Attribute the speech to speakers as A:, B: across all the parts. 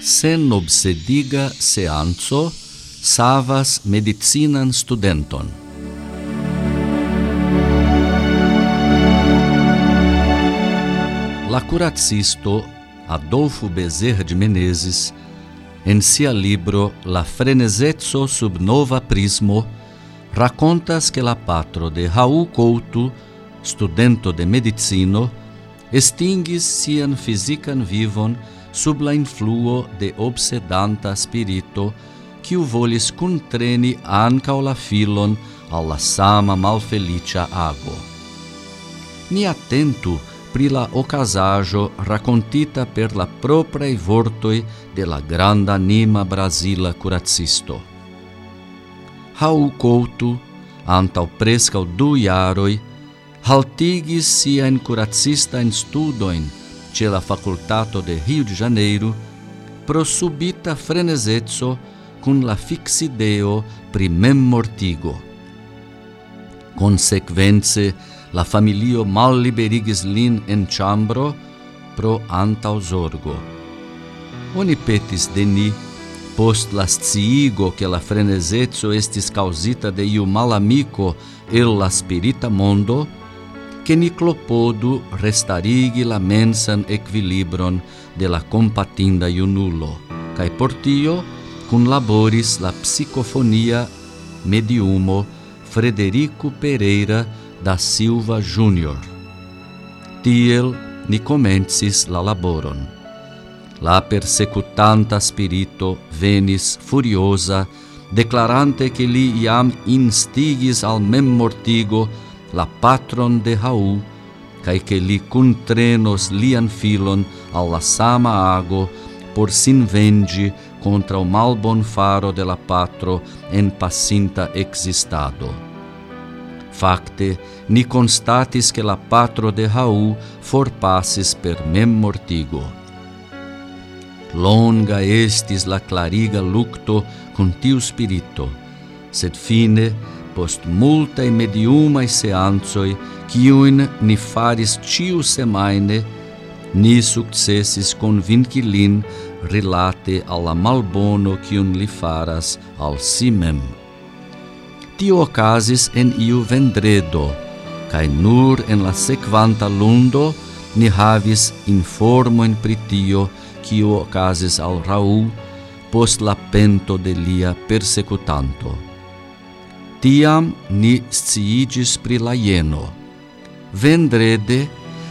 A: sen obsediga seanzo savas medicinan studenton. La curacisto Adolfo Bezerra de Menezes, en sia libro La frenesetso sub nova prismo, racontas que la patro de Raul Couto, studento de medicino, estingis sian fisican vivon sub la influo de obsedanta spirito quiu volis contreni anca la filon alla sama malfelicia ago. Ni attentu pri la ocasajo racontita per la proprae vortoi de la granda anima Brasila curacisto. Raul Couto, antau prescau du iaroi, haltigis sia in curacista in studoin ce la facultato de Rio de Janeiro pro subita frenesezzo cun la fixideo pri memmortigo. Consequence, la familio mal liberigis lin en chambro pro antau zorgo. Oni petis de ni, post la sciigo che la frenesezzo estis causita de iu malamico el la spirita mondo, che ni clopodu restarigi la mensan equilibron de la compatinda iunulo, cae portio cun laboris la psicofonia mediumo Frederico Pereira da Silva Júnior. Tiel ni comencis la laboron. La persecutanta spirito venis furiosa, declarante che li iam instigis al mem mortigo la patron de Hau, cae che li contrenos lian filon alla sama ago por sin vengi contra o mal bon faro de la patro en passinta existado. Facte, ni constatis che la patro de Hau forpassis per mem mortigo. Longa estis la clariga lucto con tiu spirito, sed fine, post multae mediumae seanzoi ciuin ni faris ciu semaine, ni successis convinci lin rilate alla malbono quiun li faras al si mem. Tio ocasis en iu vendredo, cae nur en la sequanta lundo ni havis informo in pritio cio ocasis al Raul post la pento de lia persecutanto. Tiam ni sciigis pri la jeno. Vendrede,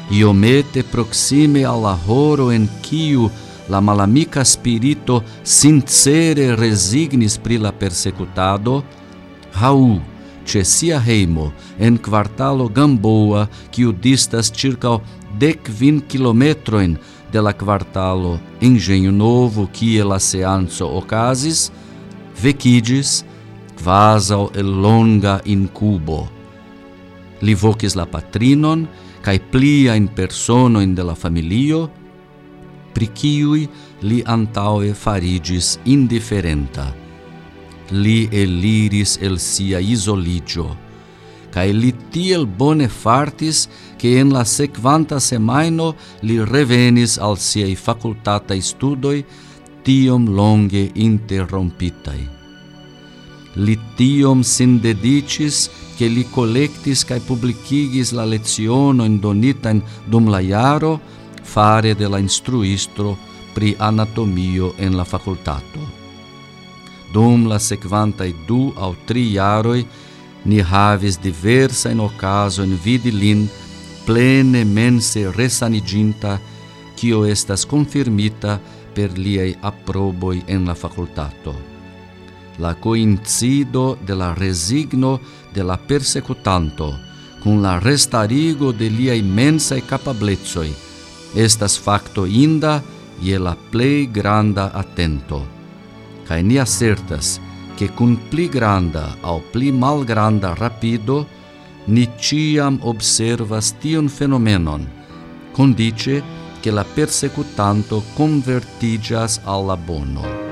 A: iomete proxime alla horo en quiu la malamica spirito sincere resignis pri la persecutado, Raul, ce sia heimo, en quartalo Gamboa, quiu distas circa dec vin kilometroin de la quartalo Engenho Novo, quie la seanzo ocasis, vecidis, quasau el longa incubo. Li vocis la patrinon cae pliain personoin de la familio, pri ciui li antaue farigis indiferenta. Li eliris el sia isoligio, cae li tiel bone fartis che en la sequanta semaino li revenis al siei facultatai studoi tiom longe interrompitai li tiom sin dedicis, che li collectis cae publicigis la lezionoin donitain dum la iaro fare de la instruistro pri anatomio en la facultato. Dum la sequantai du au tri iaroi ni havis diversa in ocaso in vidi lin plene mense resaniginta quio estas confirmita per liei approboi en la facultato la coincido de la resigno de la persecutanto con la restarigo de lia immensa e capablezoi estas facto inda ie la plei granda attento Cae ni assertas che cun pli granda au pli malgranda rapido ni ciam observas tion fenomenon, condice che la persecutanto convertigas alla bono.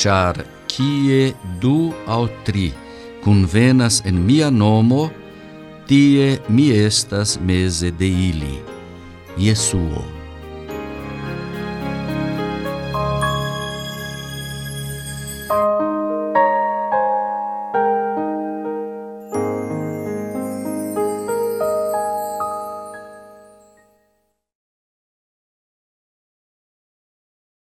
A: Char kie du au tri convenas en mia nomo, tie mi estas mese de ili. Jesuo.